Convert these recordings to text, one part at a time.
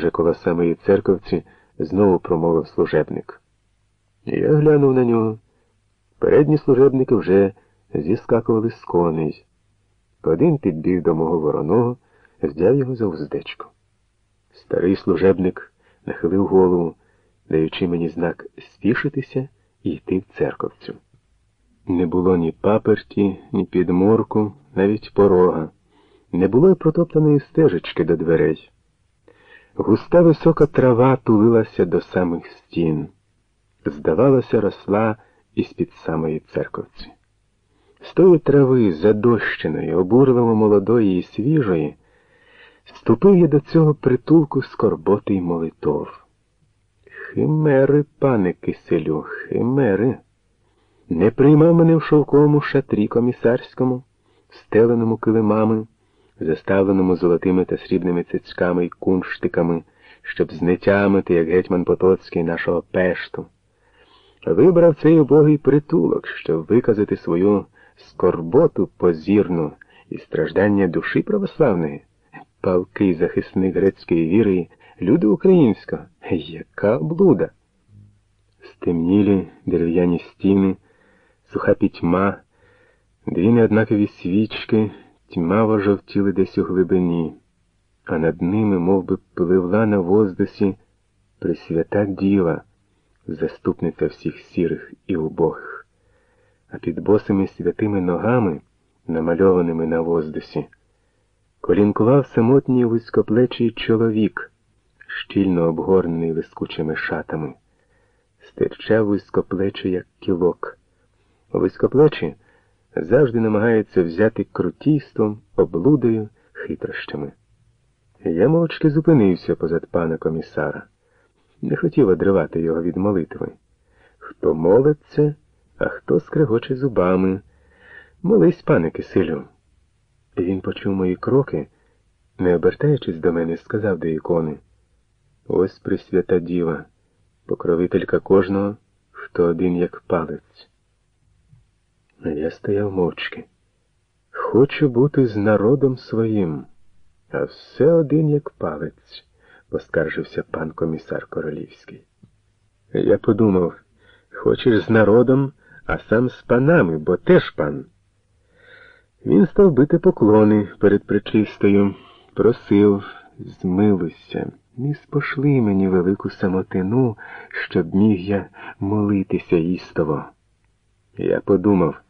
уже коло самої церковці знову промовив служебник. Я глянув на нього. Передні служебники вже зіскакували з коней. Один підбіг до мого вороного, взяв його за уздечку. Старий служебник нахилив голову, даючи мені знак спішитися і йти в церковцю. Не було ні паперті, ні підморку, навіть порога. Не було й протоптаної стежечки до дверей. Густа висока трава тулилася до самих стін. Здавалося, росла із-під самої церковці. З тої трави, задощеної, обурливо молодої і свіжої, ступив я до цього притулку скорботи й молитов. Химери, пане киселю, химери. Не приймав мене в шовковому шатрі комісарському, стеленому килимами, заставленому золотими та срібними цицьками й кунштиками, щоб знетямити, як гетьман Потоцький нашого пешту. Вибрав цей убогий притулок, щоб виказати свою скорботу позірну і страждання душі православної, палкий захисник грецької віри, люди українського. Яка облуда! Стемнілі дерев'яні стіни, суха пітьма, дві неоднакові свічки тьмаво жовтіли десь у глибині, а над ними мов би, пливла на воздусі Пресвята Діва, заступниця всіх сірих і убогих, а під босими святими ногами, намальованими на воздусі, колінкував самотній вузькоплечий чоловік, щільно обгорнений лискучими шатами, стирчав вузькоплечий, як кілок. Вузькоплечі завжди намагаються взяти крутійством, облудою, хитрощами. Я мовчки зупинився позад пана комісара. Не хотів одривати його від молитви. Хто молиться, а хто скрегоче зубами. Молись, пане Кисилю. Він почув мої кроки, не обертаючись до мене, сказав до ікони. Ось Пресвята Діва, покровителька кожного, хто один як палець. Я стояв мовчки. Хочу бути з народом своїм, а все один як палець, поскаржився пан комісар Королівський. Я подумав, хочеш з народом, а сам з панами, бо теж пан. Він став бити поклони перед причистою, просив, змилуйся, не спошли мені велику самотину, щоб міг я молитися істово. Я подумав,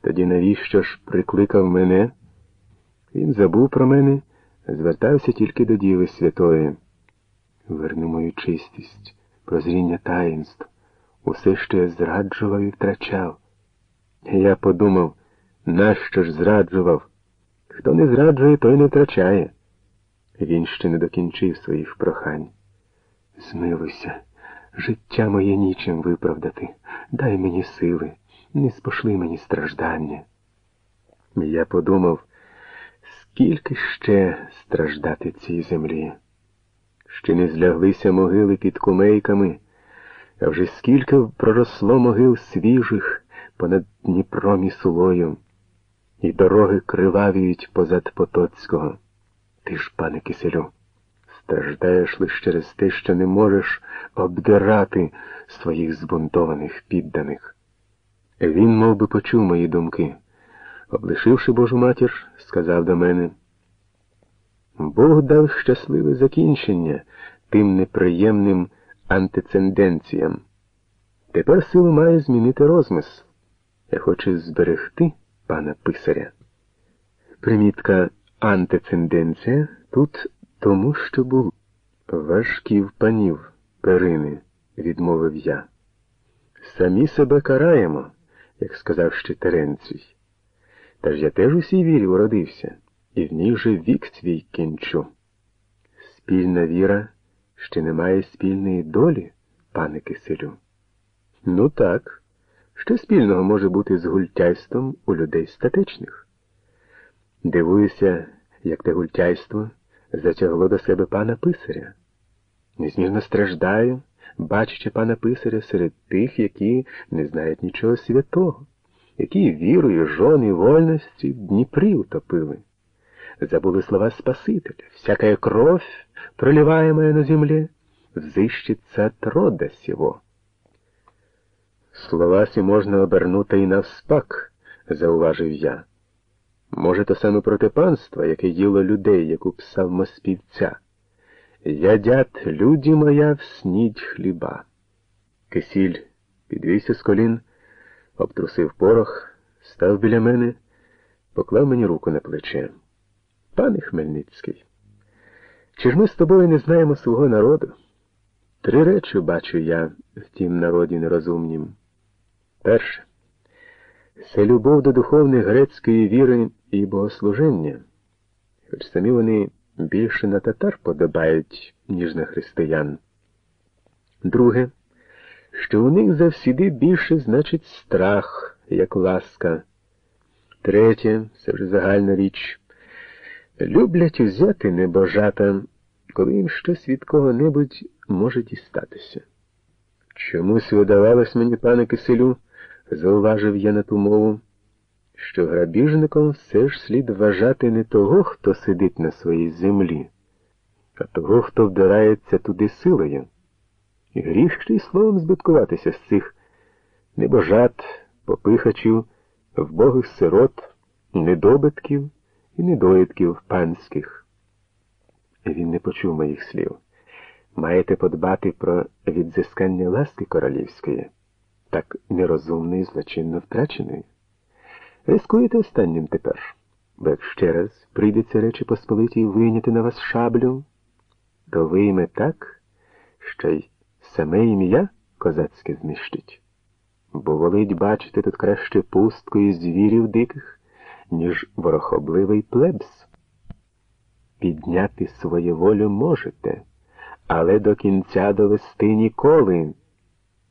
тоді навіщо ж прикликав мене? Він забув про мене, звертався тільки до Діви Святої. Верни мою чистість, прозріння таїнств, усе, що я зраджував і втрачав. Я подумав, нащо ж зраджував? Хто не зраджує, той не втрачає. Він ще не докінчив своїх прохань. Змилуйся, життя моє нічим виправдати, дай мені сили не спошли мені страждання. Я подумав, скільки ще страждати цій землі. Ще не зляглися могили під кумейками, а вже скільки проросло могил свіжих понад Дніпром і Сулою, і дороги кривавіють позад Потоцького. Ти ж, пане киселю, страждаєш лише через те, що не можеш обдирати своїх збунтованих підданих. Він мов би, почув мої думки. Облишивши Божу матір, сказав до мене, Бог дав щасливе закінчення тим неприємним антиценденціям. Тепер силу має змінити розмисл. Я хочу зберегти пана писаря. Примітка антиценденція тут тому, що був важків панів перини, відмовив я. Самі себе караємо як сказав ще Теренцій. Та ж я теж у сій вірі уродився, і в ній же вік свій кінчу. Спільна віра ще не має спільної долі, пане Киселю. Ну так, що спільного може бути з гультяйством у людей статечних? Дивуюся, як те гультяйство затягло до себе пана писаря. Незмірно страждаю, бачачи пана писаря серед тих, які не знають нічого святого, які вірою, жон і вольності в Дніпрі утопили. Забули слова Спасителя, всяка кров проливаемое на земле, взыщется от рода сего. Слова сі можна обернути і навспак, зауважив я. Може, то саме проти панства, яке їло людей, як у псалмоспівця. Ядять люді моя в снідь хліба. Кисіль підвівся з колін, обтрусив порох, став біля мене, поклав мені руку на плече. Пане Хмельницький, чи ж ми з тобою не знаємо свого народу? Три речі бачу я в тім народі нерозумнім. Перше, це любов до духовної грецької віри і богослуження, хоч самі вони більше на татар подобають, ніж на християн. Друге, що у них завсіди більше значить страх, як ласка. Третє, це вже загальна річ, люблять узяти небожата, коли їм щось від кого-небудь може дістатися. Чомусь видавалось мені, пане Киселю, зауважив я на ту мову, що грабіжником все ж слід вважати не того, хто сидить на своїй землі, а того, хто вдирається туди силою. І гріх ще й словом збиткуватися з цих небожат, попихачів, вбогих сирот, недобитків і недоїдків панських. Він не почув моїх слів. Маєте подбати про відзискання ласки королівської, так нерозумно і злочинно втраченої. Рискуєте останнім тепер, бо як ще раз прийдеться речі Посполитій вийняти на вас шаблю, то вийме так, що й саме ім'я козацьке знищить. Бо волить бачити тут краще пусткою звірів диких, ніж ворохобливий плебс. Підняти свою волю можете, але до кінця довести ніколи.